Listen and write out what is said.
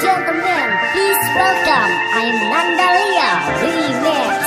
Gentlemen, please welcome I am Nandalia Remix.